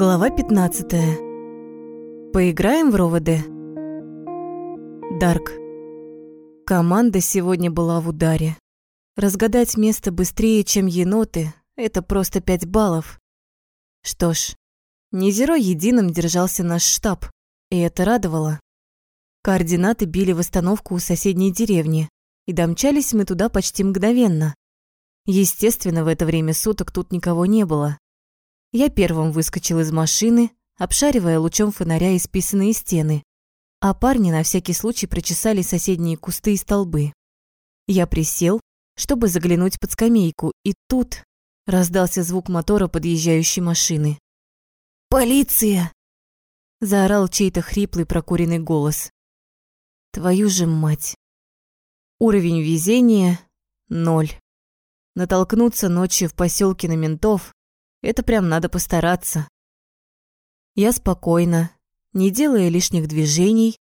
Глава 15. Поиграем в роводы? Дарк. Команда сегодня была в ударе. Разгадать место быстрее, чем еноты – это просто 5 баллов. Что ж, не зеро единым держался наш штаб, и это радовало. Координаты били в остановку у соседней деревни, и домчались мы туда почти мгновенно. Естественно, в это время суток тут никого не было. Я первым выскочил из машины, обшаривая лучом фонаря исписанные стены, а парни на всякий случай прочесали соседние кусты и столбы. Я присел, чтобы заглянуть под скамейку, и тут раздался звук мотора подъезжающей машины. «Полиция!» – заорал чей-то хриплый прокуренный голос. «Твою же мать!» Уровень везения – ноль. Натолкнуться ночью в поселке на ментов это прям надо постараться. Я спокойно, не делая лишних движений,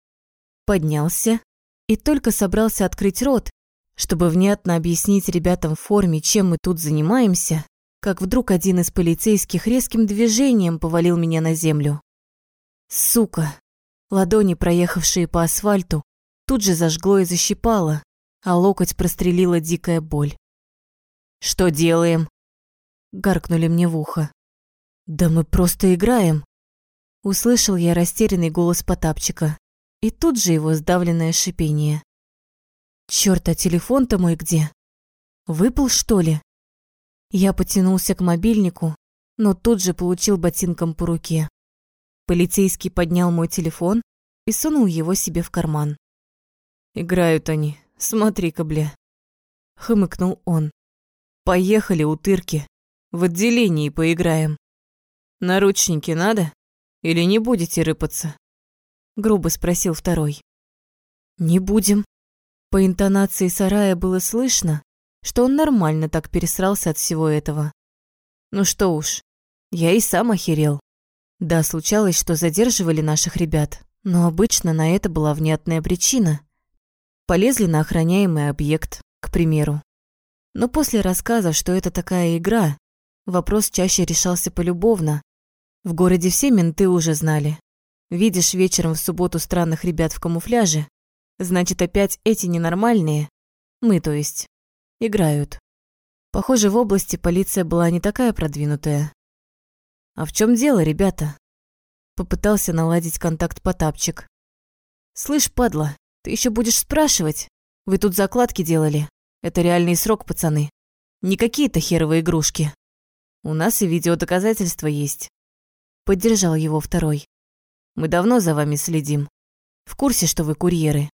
поднялся и только собрался открыть рот, чтобы внятно объяснить ребятам в форме, чем мы тут занимаемся, как вдруг один из полицейских резким движением повалил меня на землю. Сука! Ладони, проехавшие по асфальту, тут же зажгло и защипало, а локоть прострелила дикая боль. «Что делаем?» Гаркнули мне в ухо. «Да мы просто играем!» Услышал я растерянный голос Потапчика и тут же его сдавленное шипение. «Чёрт, а телефон-то мой где? Выпал, что ли?» Я потянулся к мобильнику, но тут же получил ботинком по руке. Полицейский поднял мой телефон и сунул его себе в карман. «Играют они, смотри-ка, бля!» Хмыкнул он. «Поехали, утырки!» В отделении поиграем. Наручники надо? Или не будете рыпаться? Грубо спросил второй. Не будем. По интонации сарая было слышно, что он нормально так пересрался от всего этого. Ну что уж, я и сам охерел. Да, случалось, что задерживали наших ребят, но обычно на это была внятная причина. Полезли на охраняемый объект, к примеру. Но после рассказа, что это такая игра, Вопрос чаще решался полюбовно. В городе все менты уже знали. Видишь вечером в субботу странных ребят в камуфляже, значит, опять эти ненормальные, мы, то есть, играют. Похоже, в области полиция была не такая продвинутая. А в чем дело, ребята? Попытался наладить контакт Потапчик. Слышь, падла, ты еще будешь спрашивать? Вы тут закладки делали. Это реальный срок, пацаны. Не какие-то херовые игрушки. У нас и видеодоказательства есть. Поддержал его второй. Мы давно за вами следим. В курсе, что вы курьеры.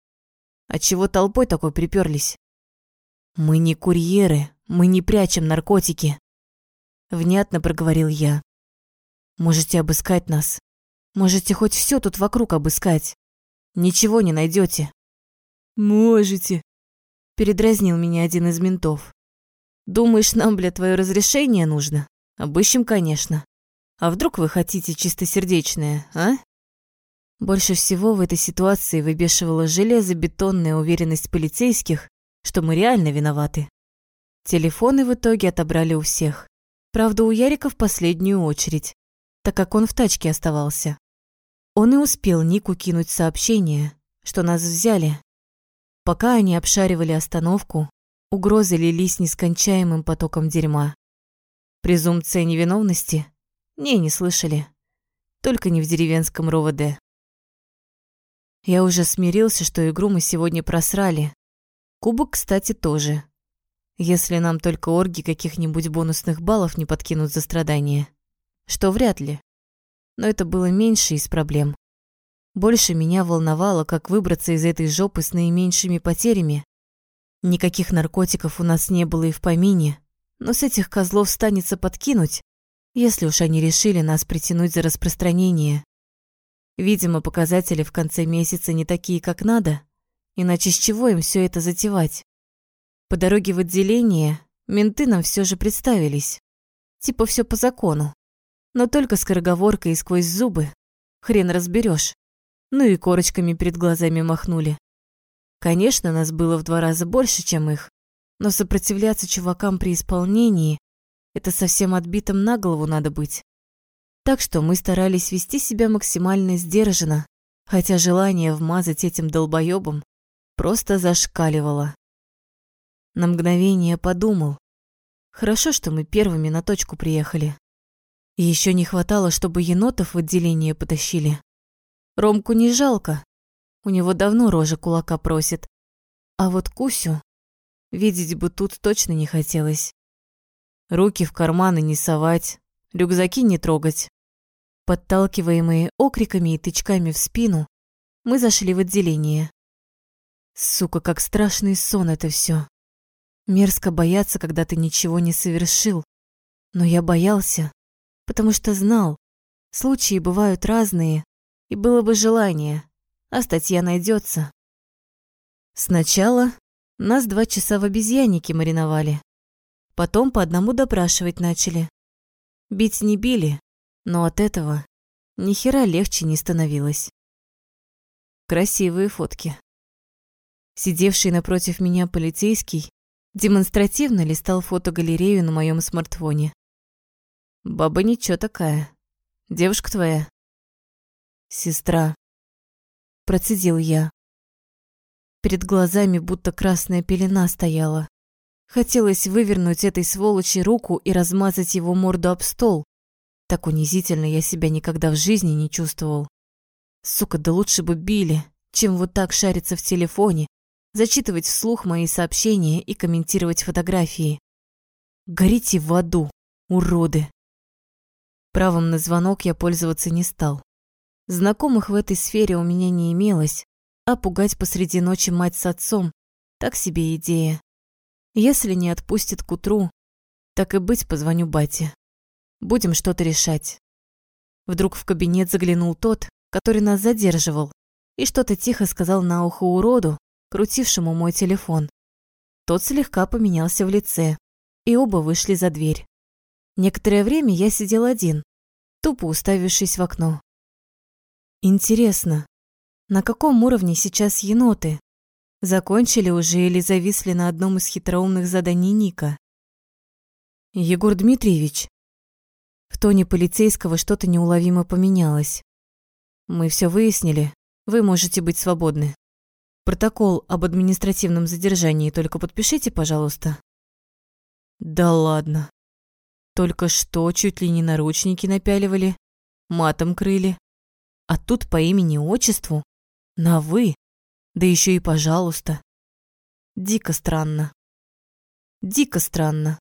Отчего толпой такой приперлись? Мы не курьеры, мы не прячем наркотики. Внятно проговорил я. Можете обыскать нас. Можете хоть все тут вокруг обыскать. Ничего не найдете. Можете. Передразнил меня один из ментов. Думаешь, нам, бля, твое разрешение нужно? Обыщем, конечно. А вдруг вы хотите чистосердечное, а? Больше всего в этой ситуации выбешивала железобетонная уверенность полицейских, что мы реально виноваты. Телефоны в итоге отобрали у всех. Правда, у Ярика в последнюю очередь, так как он в тачке оставался. Он и успел Нику кинуть сообщение, что нас взяли. Пока они обшаривали остановку, угрозы лились нескончаемым потоком дерьма. Презумпция невиновности? Не, не слышали. Только не в деревенском РОВД. Я уже смирился, что игру мы сегодня просрали. Кубок, кстати, тоже. Если нам только орги каких-нибудь бонусных баллов не подкинут за страдания. Что вряд ли. Но это было меньше из проблем. Больше меня волновало, как выбраться из этой жопы с наименьшими потерями. Никаких наркотиков у нас не было и в помине, но с этих козлов станется подкинуть, если уж они решили нас притянуть за распространение. Видимо, показатели в конце месяца не такие, как надо, иначе с чего им все это затевать? По дороге в отделение менты нам все же представились. Типа все по закону. Но только скороговоркой и сквозь зубы. Хрен разберешь. Ну и корочками перед глазами махнули. Конечно, нас было в два раза больше, чем их. Но сопротивляться чувакам при исполнении – это совсем отбитым на голову надо быть. Так что мы старались вести себя максимально сдержанно, хотя желание вмазать этим долбоёбам просто зашкаливало. На мгновение подумал. Хорошо, что мы первыми на точку приехали. И ещё не хватало, чтобы енотов в отделение потащили. Ромку не жалко. У него давно рожа кулака просит. А вот Кусю видеть бы тут точно не хотелось. Руки в карманы не совать, рюкзаки не трогать. Подталкиваемые окриками и тычками в спину, мы зашли в отделение. Сука, как страшный сон это все. Мерзко бояться, когда ты ничего не совершил. Но я боялся, потому что знал, случаи бывают разные, и было бы желание, а статья найдется. Сначала нас два часа в обезьяннике мариновали. Потом по одному допрашивать начали. Бить не били, но от этого ни хера легче не становилось. Красивые фотки. Сидевший напротив меня полицейский демонстративно листал фотогалерею на моем смартфоне. «Баба ничего такая. Девушка твоя?» «Сестра», – процедил я. Перед глазами будто красная пелена стояла. Хотелось вывернуть этой сволочи руку и размазать его морду об стол. Так унизительно я себя никогда в жизни не чувствовал. Сука, да лучше бы били, чем вот так шариться в телефоне, зачитывать вслух мои сообщения и комментировать фотографии. Горите в аду, уроды. Правом на звонок я пользоваться не стал. Знакомых в этой сфере у меня не имелось, а пугать посреди ночи мать с отцом – так себе идея. Если не отпустит к утру, так и быть позвоню бате. Будем что-то решать. Вдруг в кабинет заглянул тот, который нас задерживал, и что-то тихо сказал на ухо уроду, крутившему мой телефон. Тот слегка поменялся в лице, и оба вышли за дверь. Некоторое время я сидел один, тупо уставившись в окно. Интересно, на каком уровне сейчас еноты? Закончили уже или зависли на одном из хитроумных заданий Ника? Егор Дмитриевич. В тоне полицейского что-то неуловимо поменялось. Мы все выяснили. Вы можете быть свободны. Протокол об административном задержании только подпишите, пожалуйста. Да ладно. Только что чуть ли не наручники напяливали, матом крыли. А тут по имени-отчеству, на «вы». Да еще и пожалуйста. Дико странно. Дико странно.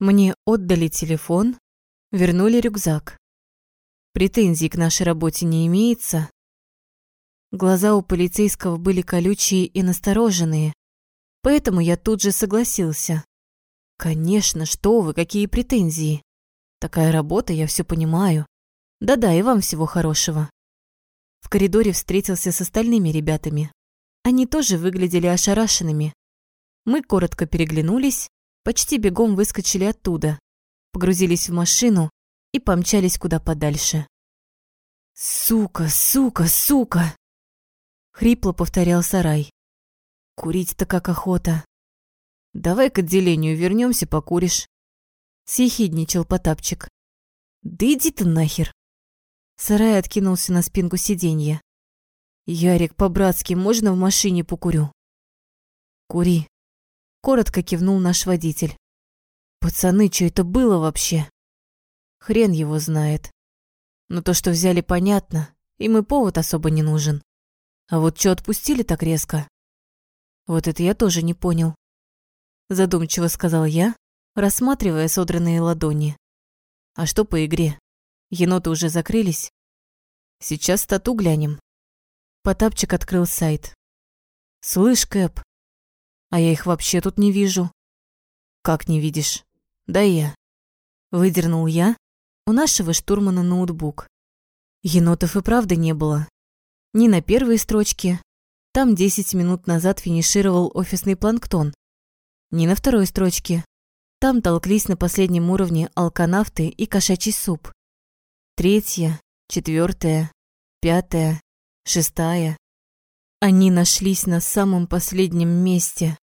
Мне отдали телефон, вернули рюкзак. Претензий к нашей работе не имеется. Глаза у полицейского были колючие и настороженные, поэтому я тут же согласился. Конечно, что вы, какие претензии? Такая работа, я все понимаю. Да-да, и вам всего хорошего. В коридоре встретился с остальными ребятами. Они тоже выглядели ошарашенными. Мы коротко переглянулись, почти бегом выскочили оттуда, погрузились в машину и помчались куда подальше. «Сука, сука, сука!» Хрипло повторял Сарай. «Курить-то как охота!» «Давай к отделению вернемся, покуришь!» Съехидничал Потапчик. «Да иди ты нахер!» Сарай откинулся на спинку сиденья. «Ярик, по-братски, можно в машине покурю?» «Кури», — коротко кивнул наш водитель. «Пацаны, что это было вообще?» Хрен его знает. Но то, что взяли, понятно, им и повод особо не нужен. А вот что отпустили так резко? Вот это я тоже не понял. Задумчиво сказал я, рассматривая содранные ладони. А что по игре? Еноты уже закрылись. Сейчас стату глянем. Потапчик открыл сайт. Слышь, Кэп, а я их вообще тут не вижу. Как не видишь? Да я. Выдернул я у нашего штурмана ноутбук. Енотов и правда не было. Ни на первой строчке, там 10 минут назад финишировал офисный планктон. Ни на второй строчке, там толклись на последнем уровне алканавты и кошачий суп третья, четвертая, пятая, шестая. Они нашлись на самом последнем месте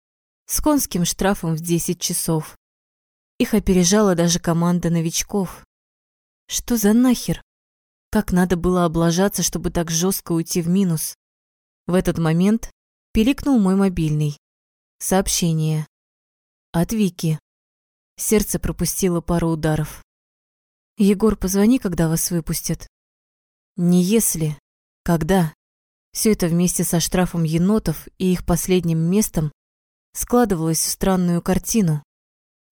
с конским штрафом в 10 часов. Их опережала даже команда новичков. Что за нахер? Как надо было облажаться, чтобы так жестко уйти в минус? В этот момент пиликнул мой мобильный. Сообщение. От Вики. Сердце пропустило пару ударов. «Егор, позвони, когда вас выпустят». Не если, когда. Все это вместе со штрафом енотов и их последним местом складывалось в странную картину.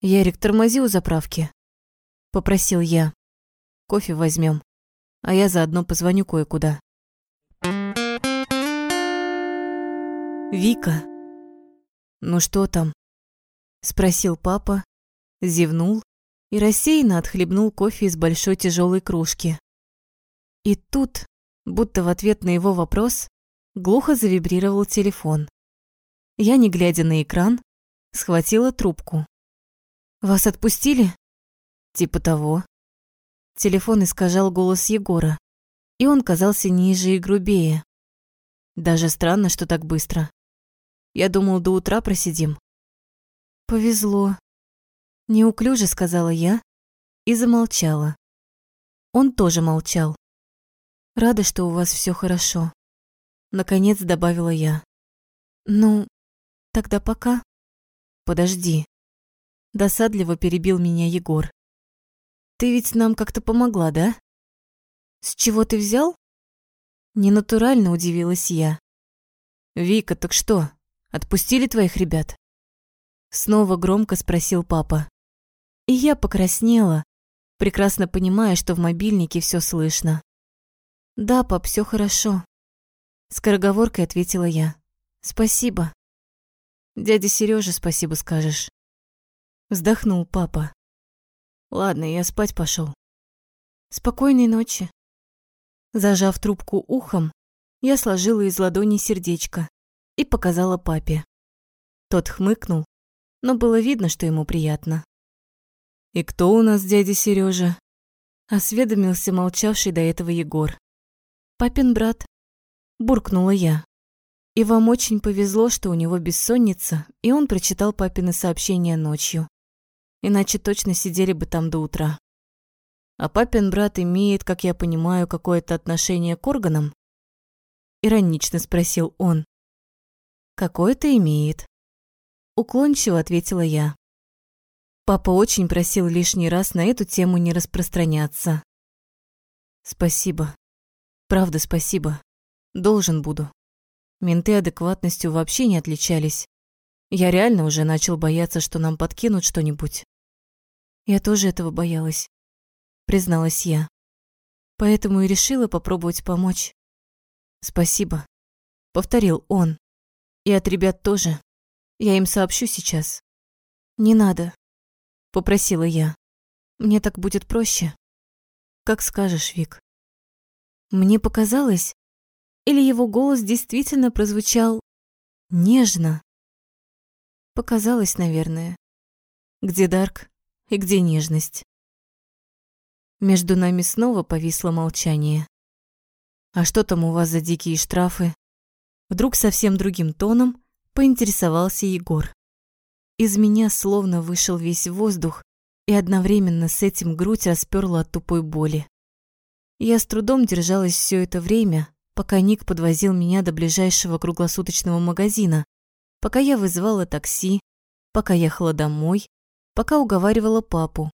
«Ярик, тормози у заправки», — попросил я. «Кофе возьмем, а я заодно позвоню кое-куда». «Вика». «Ну что там?» — спросил папа, зевнул и рассеянно отхлебнул кофе из большой тяжелой кружки. И тут, будто в ответ на его вопрос, глухо завибрировал телефон. Я, не глядя на экран, схватила трубку. «Вас отпустили?» «Типа того». Телефон искажал голос Егора, и он казался ниже и грубее. Даже странно, что так быстро. Я думал, до утра просидим. «Повезло», — неуклюже сказала я и замолчала. Он тоже молчал. Рада, что у вас все хорошо. Наконец добавила я. Ну, тогда пока. Подожди. Досадливо перебил меня Егор. Ты ведь нам как-то помогла, да? С чего ты взял? Ненатурально удивилась я. Вика, так что, отпустили твоих ребят? Снова громко спросил папа. И я покраснела, прекрасно понимая, что в мобильнике все слышно. «Да, пап, все хорошо», — скороговоркой ответила я. «Спасибо». «Дяде Сереже спасибо скажешь». Вздохнул папа. «Ладно, я спать пошел. «Спокойной ночи». Зажав трубку ухом, я сложила из ладони сердечко и показала папе. Тот хмыкнул, но было видно, что ему приятно. «И кто у нас дядя Сережа? осведомился молчавший до этого Егор. «Папин брат», – буркнула я. «И вам очень повезло, что у него бессонница, и он прочитал папины сообщения ночью. Иначе точно сидели бы там до утра». «А папин брат имеет, как я понимаю, какое-то отношение к органам?» Иронично спросил он. «Какое-то имеет», – уклончиво ответила я. Папа очень просил лишний раз на эту тему не распространяться. «Спасибо», Правда, спасибо. Должен буду. Менты адекватностью вообще не отличались. Я реально уже начал бояться, что нам подкинут что-нибудь. Я тоже этого боялась, призналась я. Поэтому и решила попробовать помочь. Спасибо, повторил он. И от ребят тоже. Я им сообщу сейчас. Не надо, попросила я. Мне так будет проще. Как скажешь, Вик. Мне показалось, или его голос действительно прозвучал нежно. Показалось, наверное. Где Дарк и где нежность? Между нами снова повисло молчание. «А что там у вас за дикие штрафы?» Вдруг совсем другим тоном поинтересовался Егор. Из меня словно вышел весь воздух, и одновременно с этим грудь расперла от тупой боли. Я с трудом держалась все это время, пока Ник подвозил меня до ближайшего круглосуточного магазина, пока я вызывала такси, пока ехала домой, пока уговаривала папу.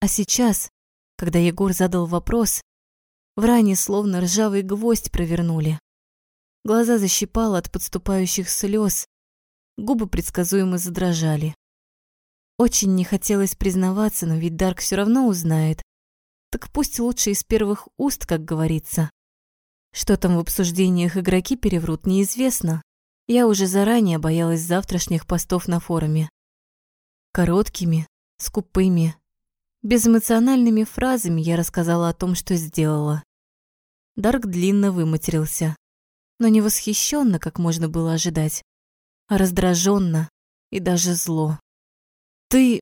А сейчас, когда Егор задал вопрос, в ране словно ржавый гвоздь провернули. Глаза защипало от подступающих слез, губы предсказуемо задрожали. Очень не хотелось признаваться, но ведь Дарк все равно узнает, так пусть лучше из первых уст, как говорится. Что там в обсуждениях игроки переврут, неизвестно. Я уже заранее боялась завтрашних постов на форуме. Короткими, скупыми, безэмоциональными фразами я рассказала о том, что сделала. Дарк длинно выматерился, но не восхищенно, как можно было ожидать, раздраженно и даже зло. «Ты...»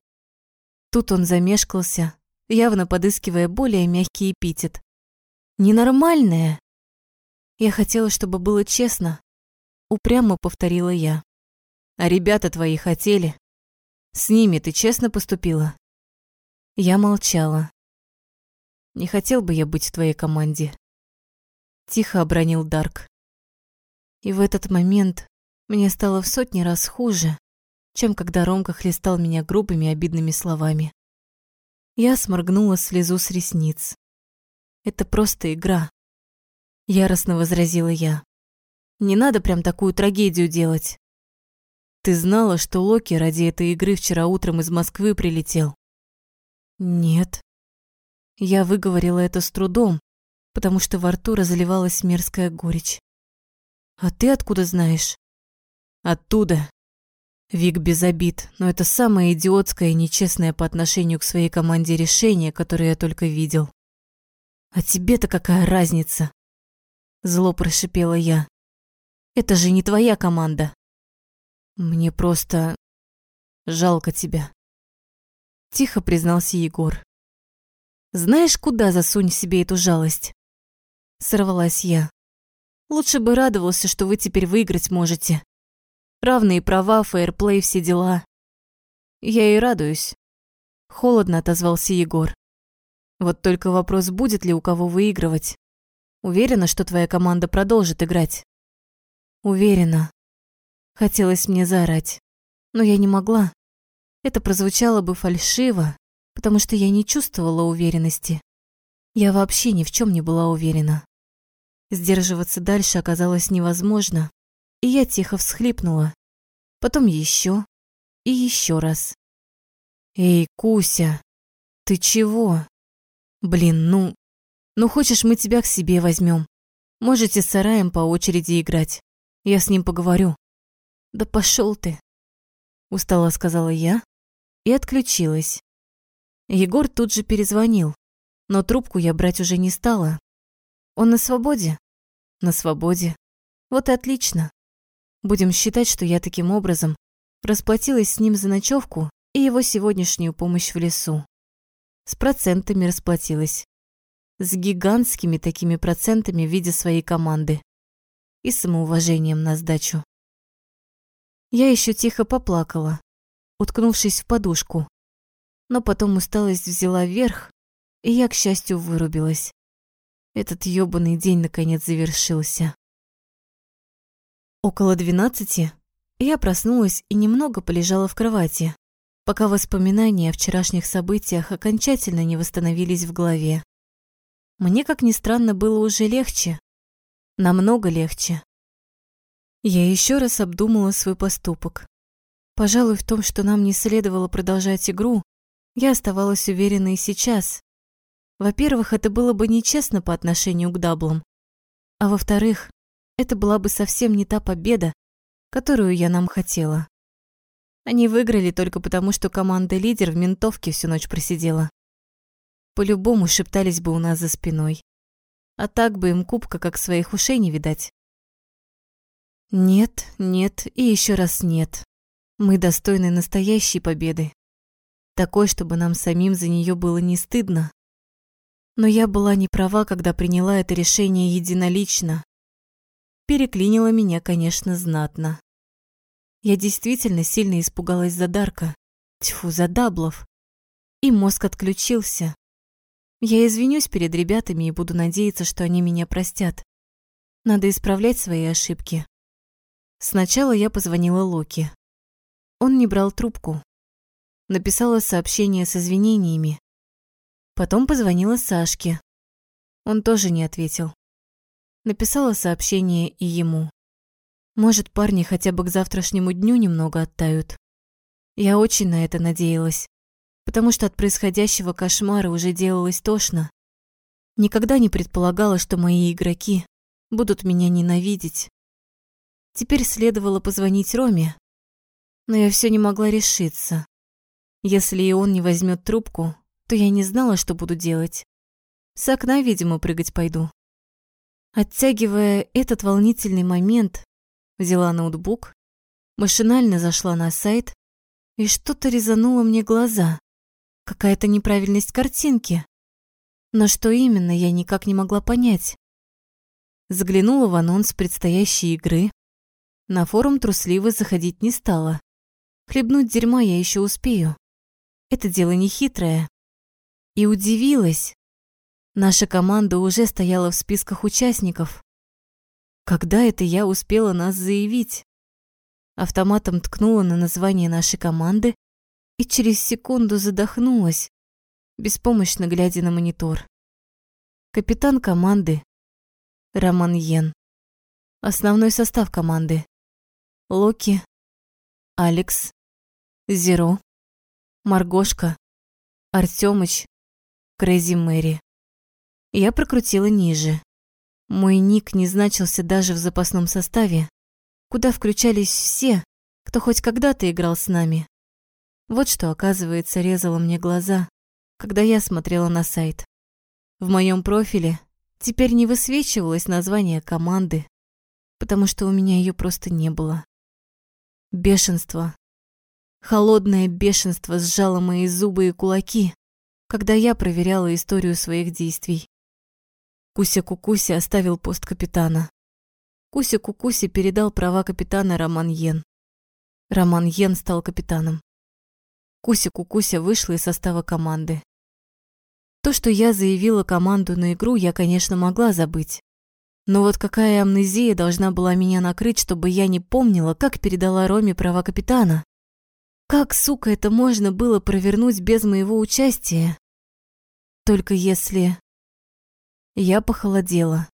Тут он замешкался, явно подыскивая более мягкий эпитет. «Ненормальная!» Я хотела, чтобы было честно. Упрямо повторила я. «А ребята твои хотели? С ними ты честно поступила?» Я молчала. Не хотел бы я быть в твоей команде. Тихо обронил Дарк. И в этот момент мне стало в сотни раз хуже, чем когда Ромка хлестал меня грубыми обидными словами. Я сморгнула слезу с ресниц. Это просто игра. Яростно возразила я. Не надо прям такую трагедию делать. Ты знала, что Локи ради этой игры вчера утром из Москвы прилетел? Нет. Я выговорила это с трудом, потому что во рту разливалась мерзкая горечь. А ты откуда знаешь? Оттуда. Вик без обид, но это самое идиотское и нечестное по отношению к своей команде решение, которое я только видел. А тебе-то какая разница? Зло прошипела я. Это же не твоя команда. Мне просто жалко тебя. Тихо признался Егор. Знаешь, куда засунь себе эту жалость? Сорвалась я. Лучше бы радовался, что вы теперь выиграть можете. Равные права, фейерплей, все дела. Я и радуюсь. Холодно отозвался Егор. Вот только вопрос, будет ли у кого выигрывать. Уверена, что твоя команда продолжит играть. Уверена. Хотелось мне заорать, но я не могла. Это прозвучало бы фальшиво, потому что я не чувствовала уверенности. Я вообще ни в чем не была уверена. Сдерживаться дальше оказалось невозможно, и я тихо всхлипнула. Потом еще и еще раз. «Эй, Куся, ты чего? Блин, ну... Ну хочешь, мы тебя к себе возьмем? Можете с сараем по очереди играть. Я с ним поговорю. Да пошел ты, устало сказала я и отключилась. Егор тут же перезвонил, но трубку я брать уже не стала. Он на свободе? На свободе. Вот и отлично. Будем считать, что я таким образом расплатилась с ним за ночевку и его сегодняшнюю помощь в лесу. С процентами расплатилась. С гигантскими такими процентами в виде своей команды и самоуважением на сдачу. Я еще тихо поплакала, уткнувшись в подушку. Но потом усталость взяла верх, и я, к счастью, вырубилась. Этот ёбаный день наконец завершился. Около двенадцати я проснулась и немного полежала в кровати, пока воспоминания о вчерашних событиях окончательно не восстановились в голове. Мне, как ни странно, было уже легче, намного легче. Я еще раз обдумала свой поступок. Пожалуй, в том, что нам не следовало продолжать игру, я оставалась уверена и сейчас. Во-первых, это было бы нечестно по отношению к даблам. А во-вторых, это была бы совсем не та победа, которую я нам хотела. Они выиграли только потому, что команда-лидер в ментовке всю ночь просидела. По-любому шептались бы у нас за спиной а так бы им кубка как своих ушей не видать. Нет, нет и еще раз нет. Мы достойны настоящей победы. Такой, чтобы нам самим за нее было не стыдно. Но я была не права, когда приняла это решение единолично. Переклинило меня, конечно, знатно. Я действительно сильно испугалась за Дарка. Тьфу, за Даблов. И мозг отключился. Я извинюсь перед ребятами и буду надеяться, что они меня простят. Надо исправлять свои ошибки. Сначала я позвонила Локи. Он не брал трубку. Написала сообщение с извинениями. Потом позвонила Сашке. Он тоже не ответил. Написала сообщение и ему. Может, парни хотя бы к завтрашнему дню немного оттают. Я очень на это надеялась потому что от происходящего кошмара уже делалось тошно. Никогда не предполагала, что мои игроки будут меня ненавидеть. Теперь следовало позвонить Роме, но я все не могла решиться. Если и он не возьмет трубку, то я не знала, что буду делать. С окна, видимо, прыгать пойду. Оттягивая этот волнительный момент, взяла ноутбук, машинально зашла на сайт, и что-то резануло мне глаза. Какая-то неправильность картинки. Но что именно, я никак не могла понять. Заглянула в анонс предстоящей игры. На форум трусливо заходить не стала. Хлебнуть дерьма я еще успею. Это дело не хитрое. И удивилась. Наша команда уже стояла в списках участников. Когда это я успела нас заявить? Автоматом ткнула на название нашей команды и через секунду задохнулась, беспомощно глядя на монитор. Капитан команды Роман Йен. Основной состав команды. Локи, Алекс, Зеро, Маргошка, Артёмыч, Крейзи Мэри. Я прокрутила ниже. Мой ник не значился даже в запасном составе, куда включались все, кто хоть когда-то играл с нами. Вот что, оказывается, резало мне глаза, когда я смотрела на сайт. В моем профиле теперь не высвечивалось название команды, потому что у меня ее просто не было. Бешенство. Холодное бешенство сжало мои зубы и кулаки, когда я проверяла историю своих действий. Куся Кукуси оставил пост капитана. Куся Кукуси передал права капитана Роман Йен. Роман Йен стал капитаном. Куся Кукуся вышла из состава команды. То, что я заявила команду на игру, я, конечно, могла забыть. Но вот какая амнезия должна была меня накрыть, чтобы я не помнила, как передала Роме права капитана? Как, сука, это можно было провернуть без моего участия? Только если... Я похолодела.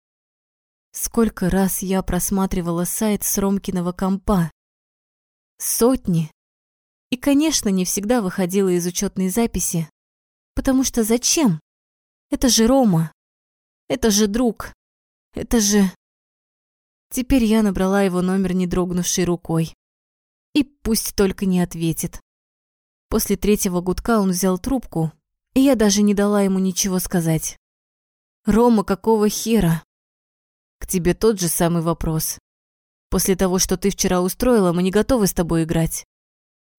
Сколько раз я просматривала сайт с Ромкиного компа? Сотни. И, конечно, не всегда выходила из учетной записи. Потому что зачем? Это же Рома. Это же друг. Это же... Теперь я набрала его номер, не дрогнувшей рукой. И пусть только не ответит. После третьего гудка он взял трубку, и я даже не дала ему ничего сказать. «Рома, какого хера?» «К тебе тот же самый вопрос. После того, что ты вчера устроила, мы не готовы с тобой играть.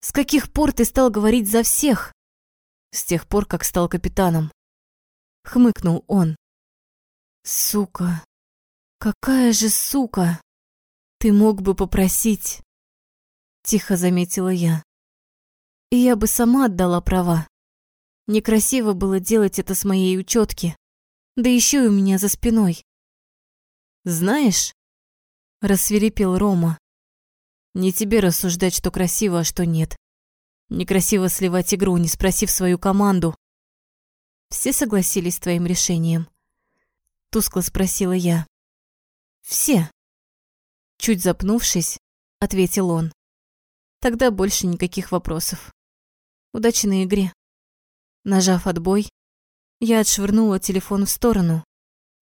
С каких пор ты стал говорить за всех? С тех пор, как стал капитаном. Хмыкнул он. Сука. Какая же сука. Ты мог бы попросить. Тихо заметила я. И я бы сама отдала права. Некрасиво было делать это с моей учетки. Да еще и у меня за спиной. Знаешь, рассверепел Рома. Не тебе рассуждать, что красиво, а что нет. Некрасиво сливать игру, не спросив свою команду. Все согласились с твоим решением? Тускло спросила я. Все. Чуть запнувшись, ответил он. Тогда больше никаких вопросов. Удачи на игре. Нажав отбой, я отшвырнула телефон в сторону,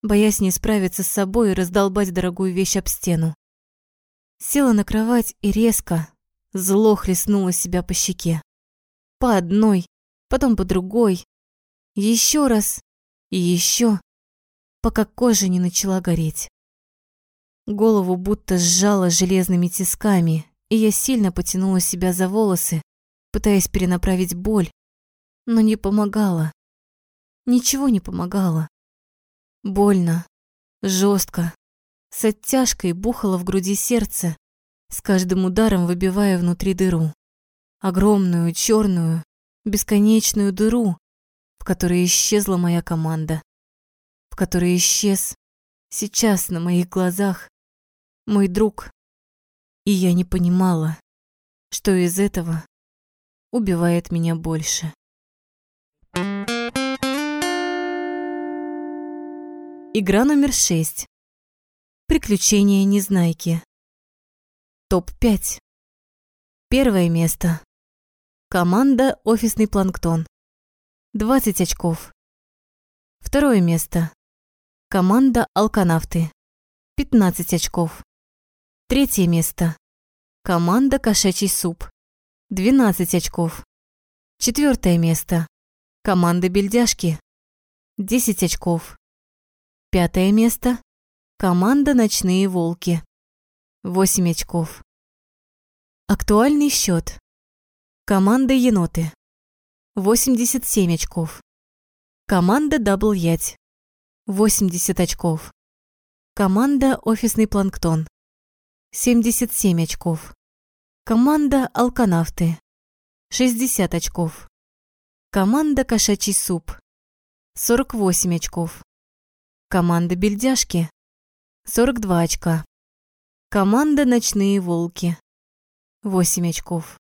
боясь не справиться с собой и раздолбать дорогую вещь об стену. Села на кровать и резко, зло хлестнула себя по щеке. По одной, потом по другой, еще раз и еще, пока кожа не начала гореть. Голову будто сжала железными тисками, и я сильно потянула себя за волосы, пытаясь перенаправить боль, но не помогало. Ничего не помогало. Больно, жестко, с оттяжкой бухало в груди сердце, с каждым ударом выбивая внутри дыру. Огромную, черную, бесконечную дыру, в которой исчезла моя команда, в которой исчез сейчас на моих глазах мой друг. И я не понимала, что из этого убивает меня больше. Игра номер шесть. Приключения Незнайки. Топ-5. Первое место. Команда «Офисный планктон». 20 очков. Второе место. Команда «Алканавты». 15 очков. Третье место. Команда «Кошачий суп». 12 очков. Четвертое место. Команда «Бельдяшки». 10 очков. Пятое место. Команда «Ночные волки». 8 очков. Актуальный счет. Команда «Еноты». 87 очков. Команда «Дабл Ять». 80 очков. Команда «Офисный планктон». 77 очков. Команда «Алканавты». 60 очков. Команда «Кошачий суп». 48 очков. Команда «Бельдяшки» – 42 очка. Команда «Ночные волки» – 8 очков.